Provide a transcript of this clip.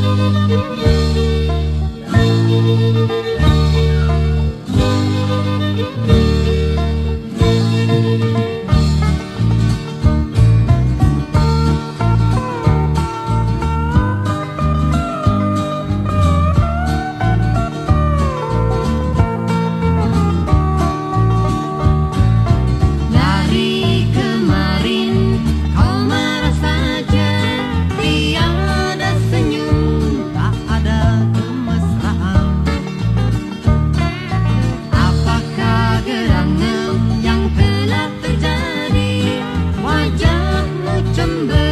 You. September.